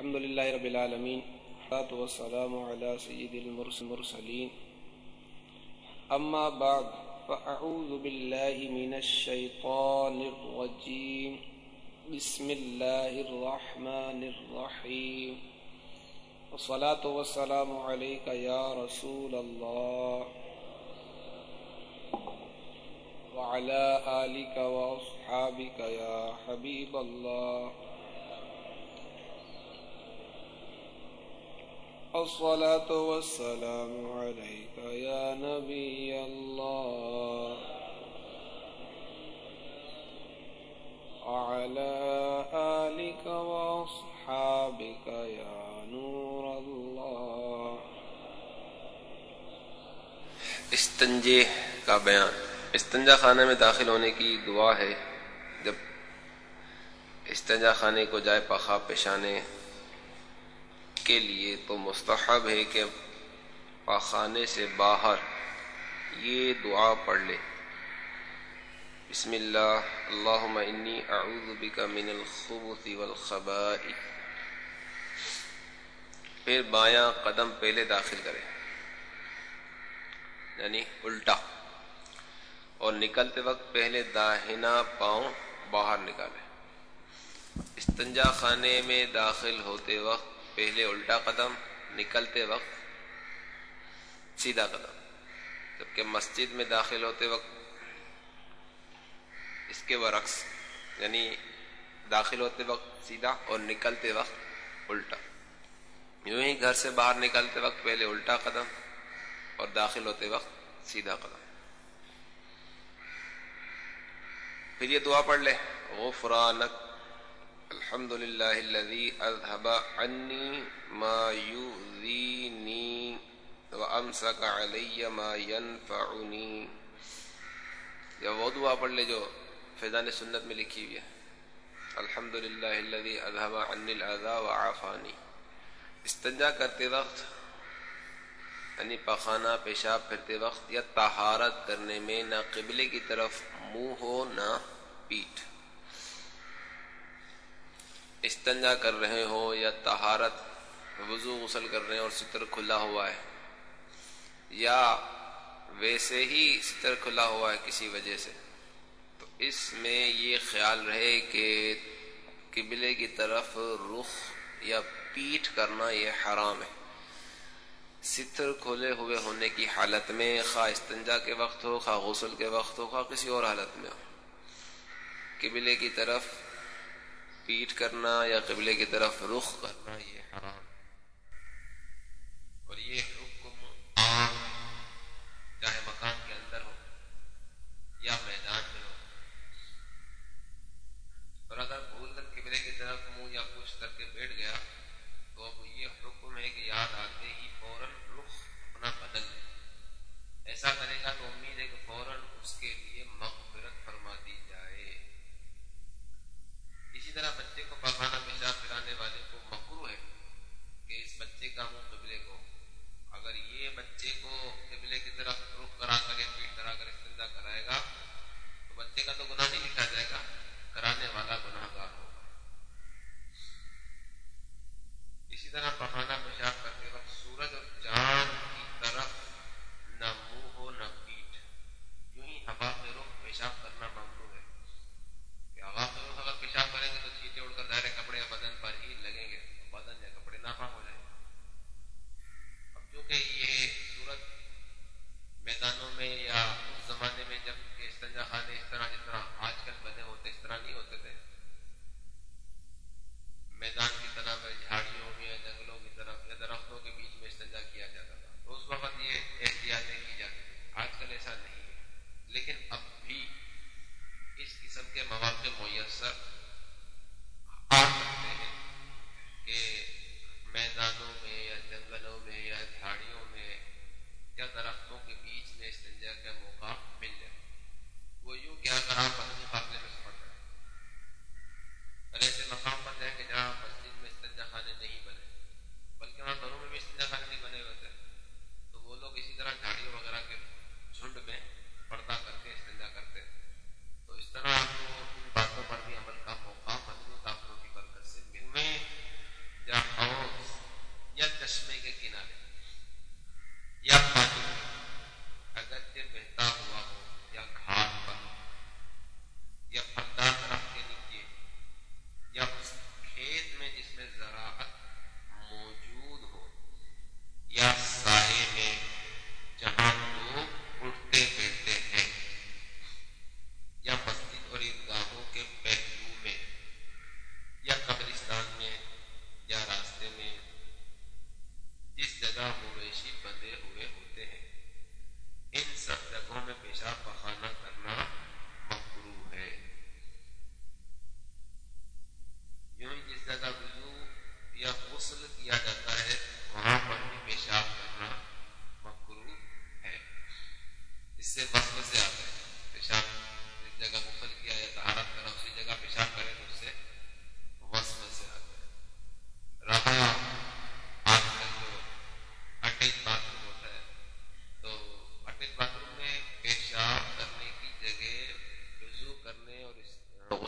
الحمد لله رب العالمين. والصلاة والسلام على سيد المرسلين. أما بعد، فأعوذ بالله من الشيطان الرجيم. بسم الله الرحمن الرحيم. والصلاة والسلام عليك يا رسول الله. وعلى آلك وأصحابك يا حبيب الله. الصلاة والسلام عليك يا نبي الله. وعلى آلك وأصحابك يا نور الله. استنجے کا بیان. استنجا خانے میں داخل ہونے کی دعا ہے جب استنجا خانے کو جائے پخا پیشانے کے لیے تو مستحب ہے کہ پاخانے سے باہر یہ دعا پڑھ لے۔ بسم اللہ۔ اللہم انی اعوذ بک من الخبث والخبائث۔ پھر بایاں قدم پہلے داخل کرے یعنی الٹا۔ اور نکلتے وقت پہلے داہنا پاؤں باہر نکالے استنجا خانے میں داخل ہوتے وقت پہلے الٹا قدم، نکلتے وقت سیدھا قدم۔ جبکہ مسجد میں داخل ہوتے وقت اس کے برعکس یعنی داخل ہوتے وقت سیدھا اور نکلتے وقت الٹا۔ یوں ہی گھر سے باہر نکلتے وقت پہلے الٹا قدم اور داخل ہوتے وقت سیدھا قدم۔ پھر یہ دعا پڑھ لے غفرانک الحمد لله الذي أذهب عني ما يؤذيني وأمسك علي ما ينفعني. یا وہ دعا پڑھ لے جو فیضان سنت میں لکھی ہوئی ہے. الحمد للہ الذي اذهب عني الاذى وعافاني. استنجا کرتے وقت یعنی پخانہ، پیشاب پھرتے وقت یا طہارت کرنے میں، نہ قبلے کی طرف منہ ہو، نہ پیٹھ. استنجا کر رہے ہو یا طہارت وضو غسل کر رہے ہیں اور ستر کھلا ہوا ہے، یا ویسے ہی ستر کھلا ہوا ہے کسی وجہ سے، تو اس میں یہ خیال رہے کہ قبلے کی طرف رخ یا پیٹ کرنا یہ حرام ہے۔ ستر کھلے ہوئے ہونے کی حالت میں خواہ استنجا کے وقت ہو، خواہ غسل کے وقت ہو، خواہ کسی اور حالت میں ہو۔ قبلے کی طرف پیٹ کرنا یا قبلے کی طرف رخ کرنا یہ حرام. اور یہ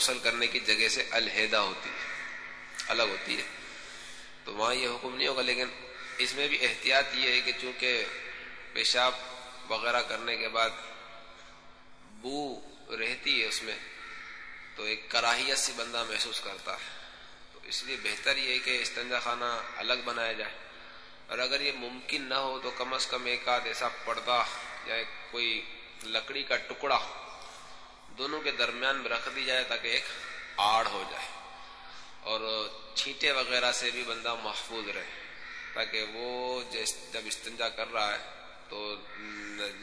غسل کرنے کی جگہ سے الحیدہ ہوتی ہے، الگ ہوتی ہے۔ تو وہاں یہ حکم نہیں ہوگا، لیکن اس میں بھی احتیاط یہ ہے کہ چونکہ پیشاب وغیرہ کرنے کے بعد بو رہتی ہے اس میں، تو ایک کراہیت سے بندہ محسوس کرتا ہے۔ تو اس لیے بہتر یہ ہے کہ استنجا خانہ الگ بنایا جائے۔ اور اگر یہ ممکن نہ ہو تو کم از کم ایک آدھ ایسا پردہ یا کوئی لکڑی کا ٹکڑا دونوں کے درمیان میں رکھ دی جائے تاکہ ایک آڑ ہو جائے اور چھینٹے وغیرہ سے بھی بندہ محفوظ رہے تاکہ وہ جب استنجا کر رہا ہے تو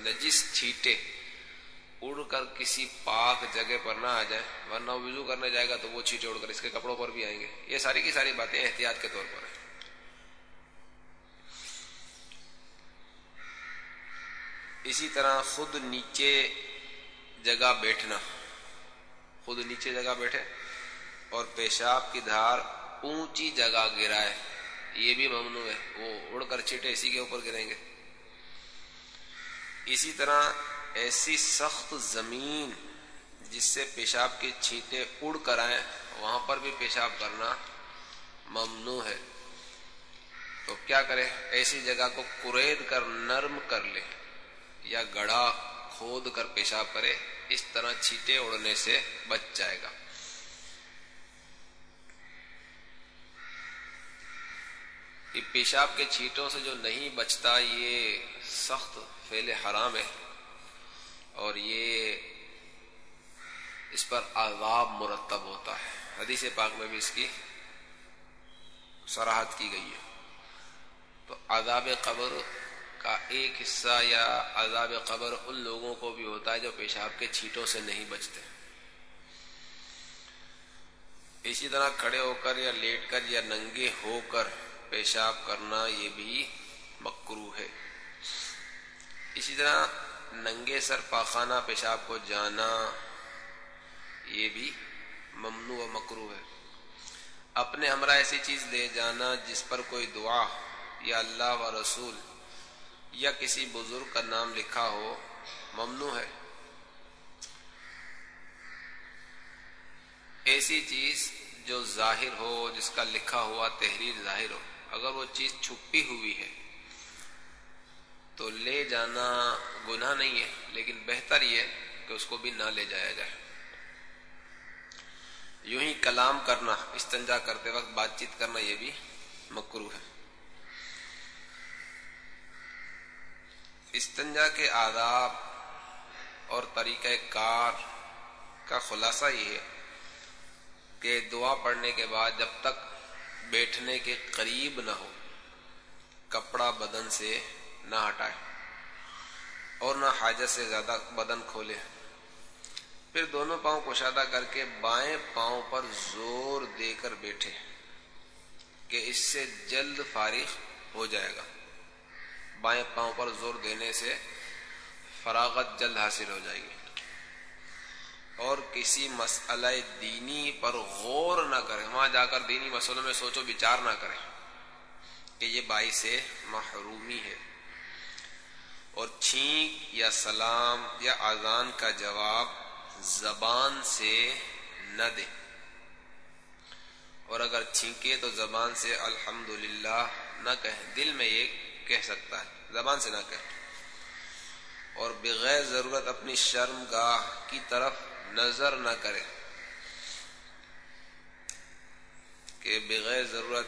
نجس چھینٹے اڑ کر کسی پاک جگہ پر نہ آ جائے، ورنہ وضو کرنے جائے گا تو وہ چھینٹے اڑ کر اس کے کپڑوں پر بھی آئیں گے۔ یہ ساری کی ساری باتیں احتیاط کے طور پر ہیں۔ اسی طرح خود نیچے جگہ بیٹھنا۔ خود نیچے جگہ بیٹھے اور پیشاب کی دھار اونچی جگہ گرائے۔ یہ بھی ممنوع ہے۔ وہ اڑ کر چھٹے اسی کے اوپر گریں گے۔ اسی طرح ایسی سخت زمین جس سے پیشاب کی چھینٹے اڑ کر آئیں، وہاں پر بھی پیشاب کرنا ممنوع ہے۔ تو کیا کرے ایسی جگہ کو کرید کر نرم کر لے یا گڑھا کھود کر پیشاب کرے اس طرح چھیٹے اڑنے سے بچ جائے گا یہ پیشاب کے چھیٹوں سے جو نہیں بچتا یہ سخت فیل حرام ہے اور یہ اس پر عذاب مرتب ہوتا ہے حدیث پاک میں بھی اس کی سراہد کی گئی ہے تو عذاب قبر کا ایک حصہ یا عذاب قبر ان لوگوں کو بھی ہوتا ہے جو پیشاب کے چھیٹوں سے نہیں بچتے۔ اسی طرح کھڑے ہو کر یا لیٹ کر یا ننگے ہو کر پیشاب کرنا یہ بھی مکرو ہے۔ اسی طرح ننگے سر پاخانہ پیشاب کو جانا یہ بھی ممنوع و مکرو ہے۔ اپنے ہمراہ ایسی چیز لے جانا جس پر کوئی دعا یا اللہ و رسول یا کسی بزرگ کا نام لکھا ہو، ممنوع ہے۔ ایسی چیز جو ظاہر ہو، جس کا لکھا ہوا تحریر ظاہر ہو، اگر وہ چیز چھپی ہوئی ہے، تو لے جانا گناہ نہیں ہے، لیکن بہتر یہ کہ اس کو بھی نہ لے جایا جائے۔ یوں ہی کلام کرنا، استنجا کرتے وقت بات چیت کرنا یہ بھی مکرو ہے۔ استنجا کے آداب اور طریقہ کار کا خلاصہ یہ ہے کہ دعا پڑھنے کے بعد جب تک بیٹھنے کے قریب نہ ہو، کپڑا بدن سے نہ ہٹائے اور نہ حاجت سے زیادہ بدن کھولے۔ پھر دونوں پاؤں کشادہ کر کے بائیں پاؤں پر زور دے کر بیٹھے کہ اس سے جلد فارغ ہو جائے گا۔ بائیں پاؤں پر زور دینے سے فراغت جلد حاصل ہو جائے گی۔ اور کسی مسئلہ دینی پر غور نہ کرے وہاں جا کر دینی مسئلوں میں سوچو، بچار نہ کرے کہ یہ بائی سے محرومی ہے۔ اور چھینک یا سلام یا آزان کا جواب زبان سے نہ دے اور اگر چھینکے تو زبان سے الحمد نہ کہے دل میں یہ کہہ سکتا ہے، زبان سے نہ کہے اور بغیر ضرورت اپنی شرم گاہ کی طرف نظر نہ کرے کہ بغیر ضرورت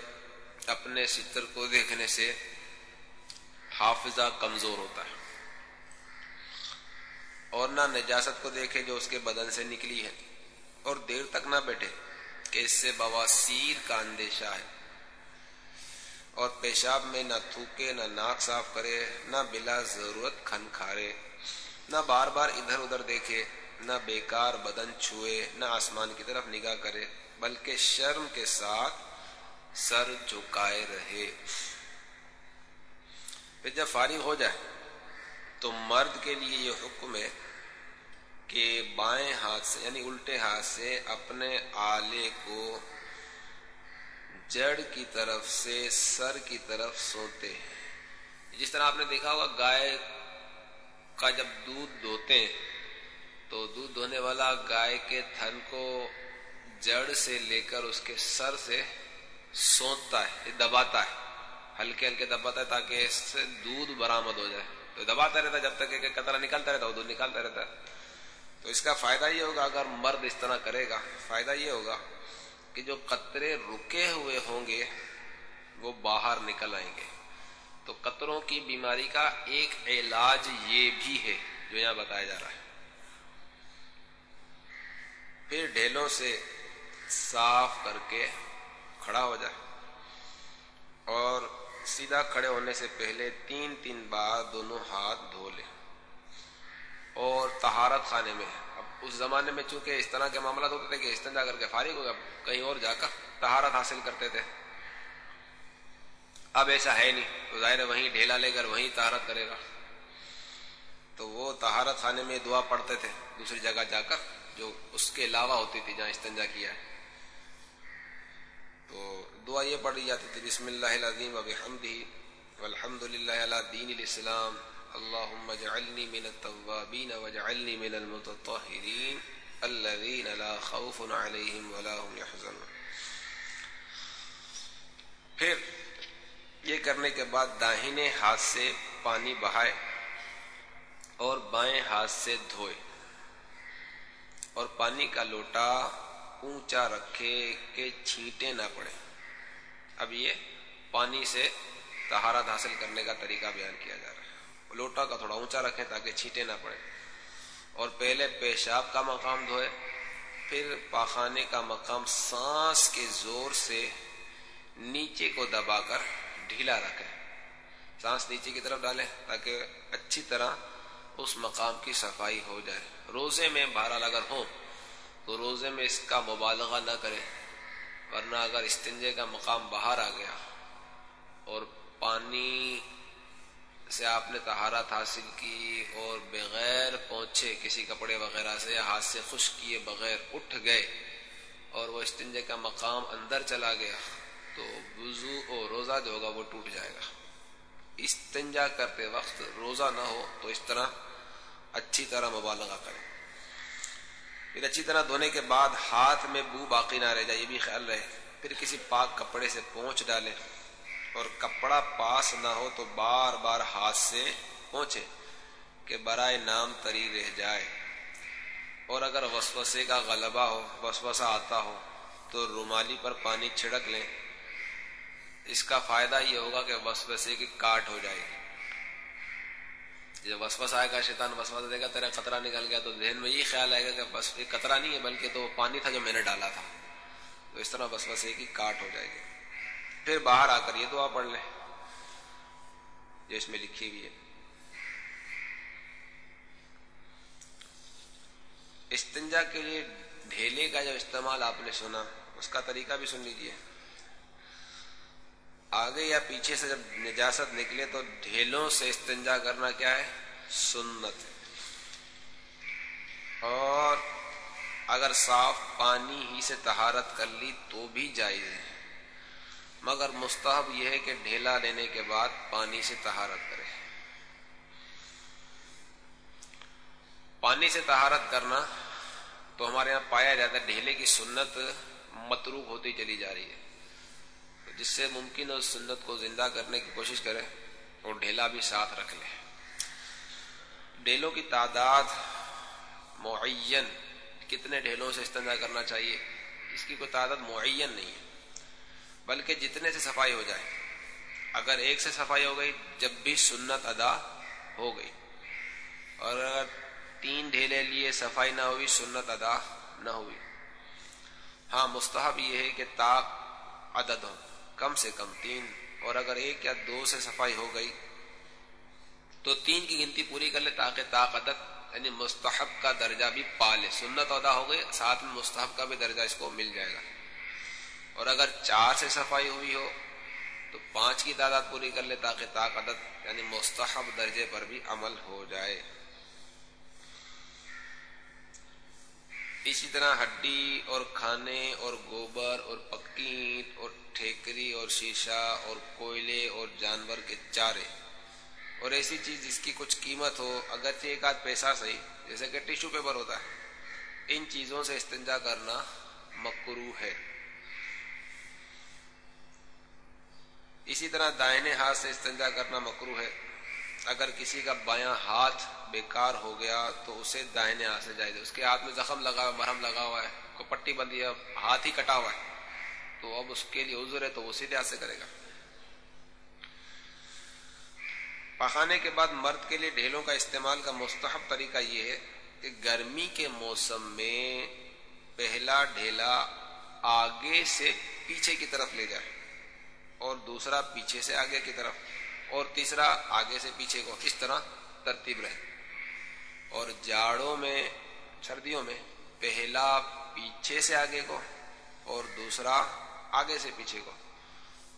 اپنے ستر کو دیکھنے سے حافظہ کمزور ہوتا ہے۔ اور نہ نجاست کو دیکھے جو اس کے بدن سے نکلی ہے۔ اور دیر تک نہ بیٹھے کہ اس سے بواسیر کا اندیشہ ہے۔ اور پیشاب میں نہ تھوکے، نہ ناک صاف کرے، نہ بلا ضرورت کھن کھارے، نہ بار بار ادھر ادھر دیکھے، نہ بیکار بدن چھوئے، نہ آسمان کی طرف نگاہ کرے، بلکہ شرم کے ساتھ سر جھکائے رہے۔ پھر جب فارغ ہو جائے، تو مرد کے لیے یہ حکم ہے کہ بائیں ہاتھ سے یعنی الٹے ہاتھ سے اپنے آلے کو جڑ کی طرف سے سر کی طرف سوتے ہیں۔ جس طرح آپ نے دیکھا ہوگا، گائے کا جب دودھ دوتے ہیں، تو دودھ دھونے والا گائے کے تھن کو جڑ سے لے کر اس کے سر سے سونتتا ہے دباتا ہے۔ ہلکے ہلکے دباتا ہے تاکہ اس سے دودھ برامد ہو جائے۔ تو دباتا رہتا ہے جب تک کہ قطرہ نکلتا رہتا ہے دودھ نکالتا رہتا ہے۔ تو اس کا فائدہ یہ ہوگا، اگر مرد اس طرح کرے گا، فائدہ یہ ہوگا کہ جو قطرے رکے ہوئے ہوں گے، وہ باہر نکل آئیں گے۔ تو قطروں کی بیماری کا ایک علاج یہ بھی ہے جو یہاں بتایا جا رہا ہے۔ پھر ڈھیلوں سے صاف کر کے کھڑا ہو جائے۔ اور سیدھا کھڑے ہونے سے پہلے تین تین بار دونوں ہاتھ دھو لے۔ اور تہارت خانے میں اس زمانے میں چونکہ اس طرح کے معاملات ہوتے تھے کہ استنجا کر کے فارغ ہو گیا کہیں اور جا کر تہارت حاصل کرتے تھے، اب ایسا ہے نہیں، تو ظاہر وہیں ڈھیلا لے کر وہیں تہارت کرے گا۔ تو وہ تہارت خانے میں دعا پڑھتے تھے، دوسری جگہ جا کر جو اس کے علاوہ ہوتی تھی جہاں استنجا کیا ہے۔ تو دعا یہ پڑھی جاتی تھی، بسم اللہ العظیم اب حمدی الحمد للہ علیہ دین الاسلام۔ اللهم اجعلني من التوابين واجعلني من المتطهرين الذين لا خوف عليهم ولا هم يحزنون. پھر یہ کرنے کے بعد داہنے ہاتھ سے پانی بہائے اور بائیں ہاتھ سے دھوئے اور پانی کا لوٹا اونچا رکھے کہ چھینٹے نہ پڑے۔ اب یہ پانی سے تہارت حاصل کرنے کا طریقہ بیان کیا جا رہا ہے۔ لوٹا کا تھوڑا اونچا رکھیں تاکہ چھینٹے نہ پڑے۔ اور پہلے پیشاب کا مقام دھوئے، پھر پاخانے کا مقام سانس کے زور سے نیچے کو دبا کر ڈھیلا رکھے سانس نیچے کی طرف ڈالیں تاکہ اچھی طرح اس مقام کی صفائی ہو جائے۔ روزے میں بہرحال اگر ہو تو روزے میں اس کا مبالغہ نہ کرے ورنہ اگر استنجے کا مقام باہر آ گیا اور پانی سے آپ نے تہارت حاصل کی اور بغیر پہنچے کسی کپڑے وغیرہ سے ہاتھ سے خشک کیے بغیر اٹھ گئے اور وہ استنجے کا مقام اندر چلا گیا، تو وضو اور روزہ جو ہوگا وہ ٹوٹ جائے گا۔ استنجا کرتے وقت روزہ نہ ہو تو اس طرح اچھی طرح مبالغہ کریں۔ پھر اچھی طرح دھونے کے بعد ہاتھ میں بو باقی نہ رہ جائے، یہ بھی خیال رہے۔ پھر کسی پاک کپڑے سے پہنچ ڈالے اور کپڑا پاس نہ ہو تو بار بار ہاتھ سے پہنچے کہ برائے نام تری رہ جائے۔ اور اگر وسوسے کا غلبہ ہو، وسوسہ آتا ہو، تو رومالی پر پانی چھڑک لیں۔ اس کا فائدہ یہ ہوگا کہ وسوسے کی کاٹ ہو جائے گی۔ جب وسوس آئے گا، شیطان وسوس دے گا، تیرا قطرہ نکل گیا، تو ذہن میں یہ خیال آئے گا کہ بس یہ قطرہ نہیں ہے، بلکہ تو وہ پانی تھا جو میں نے ڈالا تھا۔ تو اس طرح وسوسے کی کاٹ ہو جائے گی۔ پھر باہر آ کر یہ دعا پڑھ لیں۔ جو اس میں لکھی ہوئی ہے۔ استنجا کے لیے ڈھیلے کا جو استعمال آپ نے سنا، اس کا طریقہ بھی سن لیجیے آگے یا پیچھے سے جب نجاست نکلے تو ڈھیلوں سے استنجا کرنا کیا ہے؟ سنت۔ اور اگر صاف پانی ہی سے تہارت کر لی تو بھی جائز ہے۔ مگر مستحب یہ ہے کہ ڈھیلا لینے کے بعد پانی سے تہارت کرے۔ پانی سے تہارت کرنا تو ہمارے یہاں پایا جاتا ہے، ڈھیلے کی سنت متروک ہوتی چلی جا رہی ہے۔ جس سے ممکن ہے اس سنت کو زندہ کرنے کی کوشش کرے اور ڈھیلا بھی ساتھ رکھ لے۔ ڈھیلوں کی تعداد معین، کتنے ڈھیلوں سے استعمال کرنا چاہیے؟ اس کی کوئی تعداد معین نہیں ہے۔ بلکہ جتنے سے صفائی ہو جائے۔ اگر ایک سے صفائی ہو گئی، جب بھی سنت ادا ہو گئی۔ اور اگر تین ڈھیلے لیے صفائی نہ ہوئی، سنت ادا نہ ہوئی۔ ہاں مستحب یہ ہے کہ تاک عدد ہو، کم سے کم تین۔ اور اگر ایک یا دو سے صفائی ہو گئی، تو تین کی گنتی پوری کر لے تاکہ طاقت یعنی مستحب کا درجہ بھی پا لے۔ سنت ادا ہو گئی، ساتھ میں مستحب کا بھی درجہ اس کو مل جائے گا۔ اور اگر چار سے صفائی ہوئی ہو، تو پانچ کی تعداد پوری کر لے تاکہ طاقت یعنی مستحب درجے پر بھی عمل ہو جائے۔ اسی طرح ہڈی اور کھانے اور گوبر اور پکی اور ٹھیکری اور شیشہ اور کوئلے اور جانور کے چارے۔ اور ایسی چیز جس کی کچھ قیمت ہو، اگرچہ ایک آدھ پیسہ صحیح، جیسے کہ ٹیشو پیپر ہوتا ہے، ان چیزوں سے استنجا کرنا مکرو ہے۔ اسی طرح دائنے ہاتھ سے استنجا کرنا مکرو ہے۔ اگر کسی کا بایاں ہاتھ بیکار ہو گیا تو اسے دائنے ہاتھ سے جائے اس کے ہاتھ میں زخم لگا ہوا، مرہم لگا ہوا ہے، کوئی پٹی بندی ہے، ہاتھ ہی کٹا ہوا ہے۔ تو اب اس کے لیے عذر ہے تو وہ سیدھے ہاتھ سے کرے گا۔ پخانے کے بعد مرد کے لیے ڈھیلوں کا استعمال کا مستحب طریقہ یہ ہے کہ گرمی کے موسم میں پہلا ڈھیلا آگے سے پیچھے کی طرف لے جائے۔ اور دوسرا پیچھے سے آگے کی طرف اور تیسرا آگے سے پیچھے کو اس طرح ترتیب رہے۔ اور جاڑوں میں سردیوں میں پہلا پیچھے سے آگے کو اور دوسرا آگے سے پیچھے کو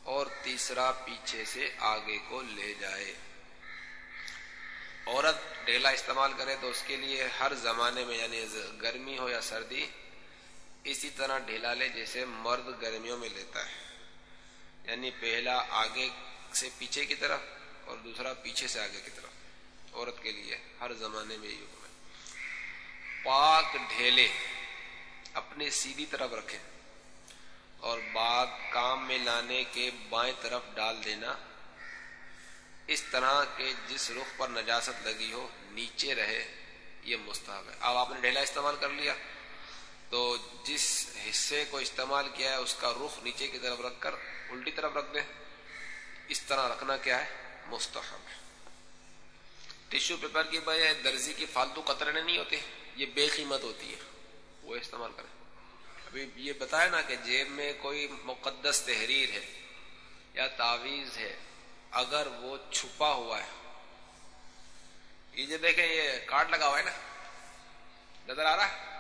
اور تیسرا پیچھے سے آگے کو لے جائے۔ عورت ڈھیلا استعمال کرے تو اس کے لیے ہر زمانے میں یعنی گرمی ہو یا سردی، اسی طرح ڈھیلا لے جیسے مرد گرمیوں میں لیتا ہے۔ یعنی پہلا آگے سے پیچھے کی طرف اور دوسرا پیچھے سے آگے کی طرف، عورت کے لیے ہر زمانے میں یہ حکم ہے۔ پاک ڈھیلے اپنے سیدھی طرف رکھیں اور بعد کام میں لانے کے بائیں طرف ڈال دینا۔ اس طرح کے جس رخ پر نجاست لگی ہو، نیچے رہے، یہ مستحب ہے۔ اب آپ نے ڈھیلا استعمال کر لیا۔ تو جس حصے کو استعمال کیا ہے، اس کا رخ نیچے کی طرف رکھ کر الٹی طرف رکھ دیں اس طرح رکھنا کیا ہے؟ مستحب ہے۔ ٹشو پیپر کی بجائے درزی کی فالتو قطرنے نہیں ہوتے، یہ بے قیمت ہوتی ہے۔ وہ استعمال کریں۔ ابھی یہ بتایا نا کہ جیب میں کوئی مقدس تحریر ہے یا تعویذ ہے، اگر وہ چھپا ہوا ہے۔ یہ جو دیکھیں، یہ کارڈ لگا ہوا ہے نا۔ نظر آ رہا ہے؟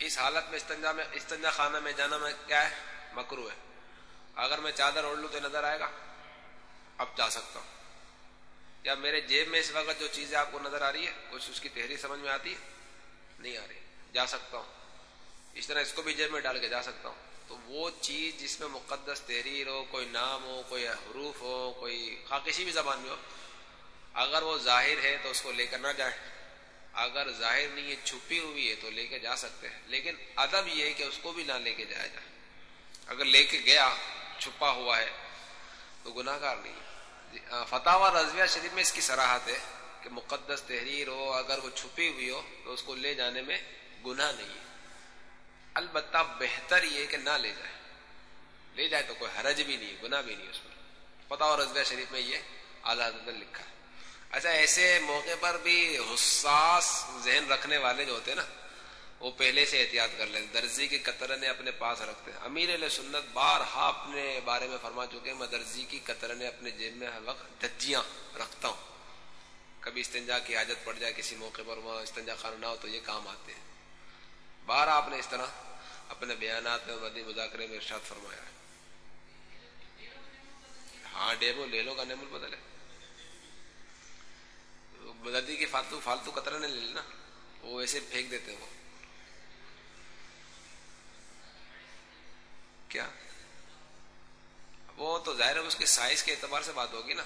اس حالت میں استنجا میں استنجا خانہ میں جانا میں کیا ہے؟ مکرو ہے۔ اگر میں چادر اوڑھ لوں تو نظر آئے گا۔ اب جا سکتا ہوں۔ یا میرے جیب میں اس وقت جو چیزیں آپ کو نظر آ رہی ہے کچھ اس کی تحریر سمجھ میں آتی ہے؟ نہیں آ رہی۔ جا سکتا ہوں۔ اس طرح اس کو بھی جیب میں ڈال کے جا سکتا ہوں۔ تو وہ چیز جس میں مقدس تحریر ہو، کوئی نام ہو، کوئی حروف ہو، کوئی خواہ کسی بھی زبان میں ہو، اگر وہ ظاہر ہے تو اس کو لے کر نہ جائے اگر ظاہر نہیں ہے، چھپی ہوئی ہے تو لے کے جا سکتے ہیں۔ لیکن ادب یہ ہے کہ اس کو بھی نہ لے کے جایا جائے۔ اگر لے کے گیا، چھپا ہوا ہے، تو گناہ گار نہیں جی، فتح و رضویہ شریف میں اس کی سراہت ہے کہ مقدس تحریر ہو، اگر وہ چھپی ہوئی ہو، تو اس کو لے جانے میں گناہ نہیں ہے۔ البتہ بہتر یہ کہ نہ لے جائے۔ لے جائے تو کوئی حرج بھی نہیں، گناہ بھی نہیں اس پر۔ پتا اور رضویہ شریف میں یہ اعلیٰ حضرت لکھا ہے۔ اچھا ایسے موقع پر بھی حساس ذہن رکھنے والے جو ہوتے ہیں نا، وہ پہلے سے احتیاط کر لیتے درزی کی قطرنے اپنے پاس رکھتے ہیں۔ امیر علیہ سنت بارہا اپنے بارے میں فرما چکے ہیں، میں درزی کی قطرنے اپنے جیب میں ہر وقت دجیاں رکھتا ہوں۔ کبھی استنجا کی حاجت پڑ جائے کسی موقع پر، وہاں استنجا خانہ نہ ہو تو یہ کام آتے ہیں۔ بار آپ نے اس طرح اپنے بیانات میں مدی مذاکرے میں ارشاد فرمایا ہے۔ ہاں ڈیبو لے لو کا نیمل بدلے بدی کی فالتو فالتو قطرہ نے لے لینا وہ ویسے پھینک دیتے وہ۔ کیا؟ وہ تو ظاہر ہے اس کے سائز کے اعتبار سے بات ہوگی نا۔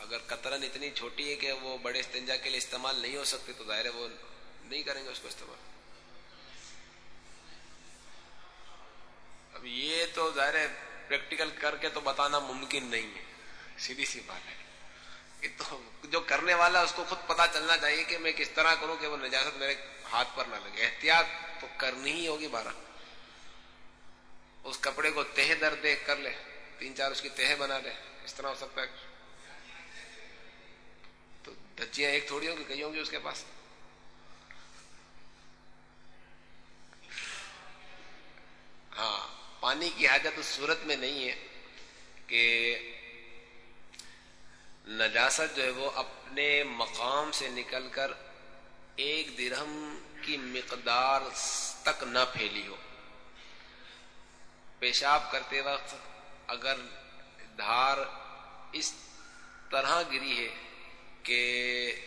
اگر قطرن اتنی چھوٹی ہے کہ وہ بڑے استنجا کے لیے استعمال نہیں ہو سکتی تو ظاہر ہے وہ نہیں کریں گے اس کو استعمال۔ اب یہ تو ظاہر ہے پریکٹیکل کر کے تو بتانا ممکن نہیں ہے۔ سیدھی سی بات ہے۔ تو جو کرنے والا اس کو خود پتا چلنا چاہیے کہ میں کس طرح کروں کہ وہ نجاست میرے ہاتھ پر نہ لگے۔ احتیاط تو کرنی ہی ہوگی بارہ۔ اس کپڑے کو تہ در دے کر لے، تین چار اس کی تہ بنا لے، اس طرح ہو سکتا ہے۔ تو دجیاں ایک تھوڑی ہوگی کئی ہوں گی اس کے پاس۔ ہاں پانی کی حاجت اس صورت میں نہیں ہے کہ نجاست جو ہے وہ اپنے مقام سے نکل کر ایک درہم کی مقدار تک نہ پھیلی ہو۔ پیشاب کرتے وقت اگر دھار اس طرح گری ہے کہ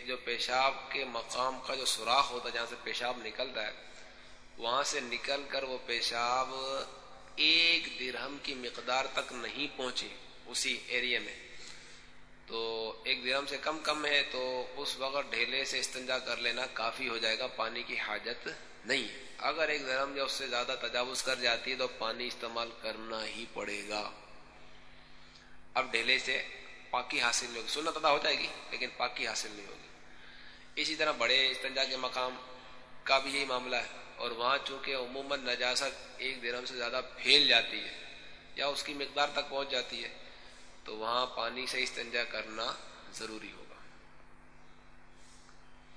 جو پیشاب کے مقام کا جو سوراخ ہوتا ہے، جہاں سے پیشاب نکلتا ہے، وہاں سے نکل کر وہ پیشاب ایک درہم کی مقدار تک نہیں پہنچی اسی ایریا میں۔ تو ایک درہم سے کم کم ہے تو اس وقت ڈھیلے سے استنجا کر لینا کافی ہو جائے گا، پانی کی حاجت نہیں۔ اگر ایک درم یا اس سے زیادہ تجاوز کر جاتی ہے تو پانی استعمال کرنا ہی پڑے گا۔ اب ڈھیلے سے پاکی حاصل نہیں ہوگی۔ سنت ادا ہو جائے گی، لیکن پاکی حاصل نہیں ہوگی۔ اسی طرح بڑے استنجا کے مقام کا بھی یہی معاملہ ہے۔ اور وہاں چونکہ عموماً نجاست ایک درم سے زیادہ پھیل جاتی ہے یا اس کی مقدار تک پہنچ جاتی ہے تو وہاں پانی سے استنجا کرنا ضروری ہوگا۔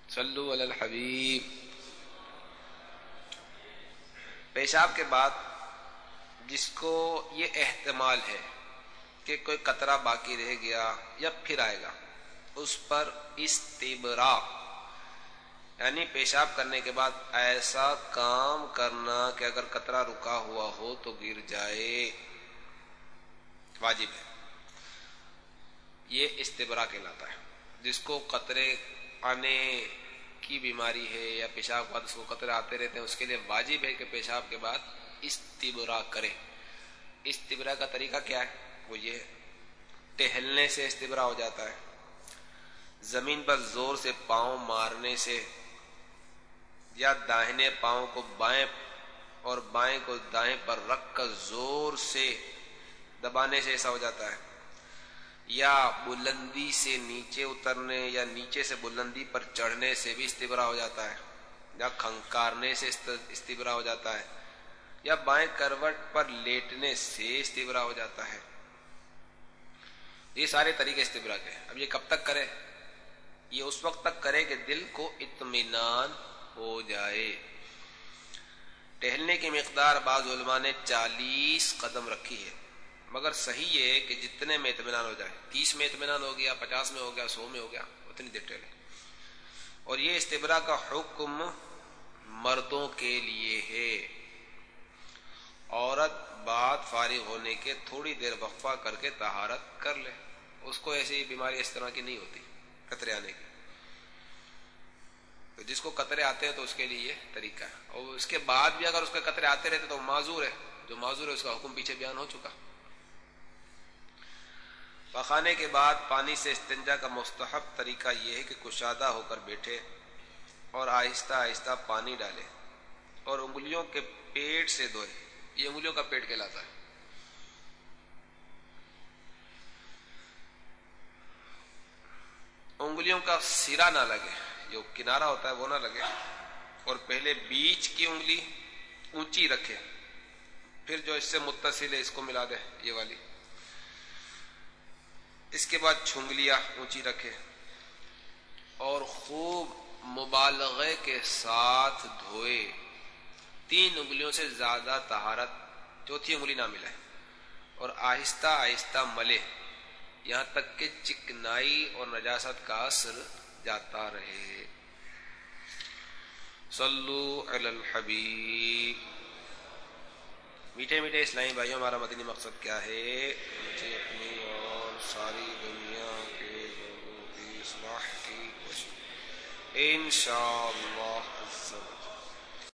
صلو علی الحبیب۔ پیشاب کے بعد جس کو یہ احتمال ہے کہ کوئی قطرہ باقی رہ گیا یا پھر آئے گا، اس پر استبرا یعنی پیشاب کرنے کے بعد ایسا کام کرنا کہ اگر قطرہ رکا ہوا ہو تو گر جائے۔ واجب ہے۔ یہ استبرا کہلاتا ہے۔ جس کو قطرے آنے کی بیماری ہے یا پیشاب کے بعد اس کو قطرے آتے رہتے ہیں، اس کے لیے واجب ہے کہ پیشاب کے بعد استبرا کرے استبرا کا طریقہ کیا ہے؟ وہ یہ ٹہلنے سے استبرا ہو جاتا ہے۔ زمین پر زور سے پاؤں مارنے سے یا داہنے پاؤں کو بائیں اور بائیں کو دائیں پر رکھ کر زور سے دبانے سے ایسا ہو جاتا ہے۔ یا بلندی سے نیچے اترنے یا نیچے سے بلندی پر چڑھنے سے بھی استبرا ہو جاتا ہے، یا کھنکارنے سے استبرا ہو جاتا ہے، یا بائیں کروٹ پر لیٹنے سے استبرا ہو جاتا ہے۔ یہ سارے طریقے استبرا کے اب یہ کب تک کرے؟ یہ اس وقت تک کرے کہ دل کو اطمینان ہو جائے۔ ٹہلنے کی مقدار بعض علماء نے چالیس قدم رکھی ہے۔ مگر صحیح یہ ہے کہ جتنے میں اطمینان ہو جائے، تیس میں اطمینان ہو گیا، پچاس میں ہو گیا، سو میں ہو گیا، اتنی دیر ٹہلے اور یہ استبرا کا حکم مردوں کے لیے ہے۔ عورت بات فارغ ہونے کے تھوڑی دیر وقفہ کر کے تہارت کر لے۔ اس کو ایسی بیماری اس طرح کی نہیں ہوتی، قطرے آنے کی۔ تو جس کو قطرے آتے ہیں تو اس کے لیے یہ طریقہ ہے۔ اور اس کے بعد بھی اگر اس کے قطرے آتے رہتے تو معذور ہے۔ جو معذور ہے اس کا حکم پیچھے بیان ہو چکا۔ پخانے کے بعد پانی سے استنجا کا مستحب طریقہ یہ ہے کہ کشادہ ہو کر بیٹھے اور آہستہ آہستہ پانی ڈالے اور انگلیوں کے پیٹ سے دھوئے۔ یہ انگلیوں کا پیٹ کہلاتا ہے۔ انگلیوں کا سرا نہ لگے۔ جو کنارا ہوتا ہے وہ نہ لگے۔ اور پہلے بیچ کی انگلی اونچی رکھے۔ پھر جو اس سے متصل ہے اس کو ملا دے۔ یہ والی۔ اس کے بعد چھنگلیاں اونچی رکھے اور خوب مبالغے کے ساتھ دھوئے۔ تین انگلیوں سے زیادہ تہارت چوتھی انگلی نہ ملے اور آہستہ آہستہ ملے۔ یہاں تک کہ چکنائی اور نجاست کا اثر جاتا رہے۔ صلو علی الحبیب۔ میٹھے میٹھے اسلامی بھائیوں، ہمارا مدنی مقصد کیا ہے؟ مجھے اپنی ساری دنیا کے لوگوں کی اصلاح کی کوشش۔ انشاءاللہ اللہ و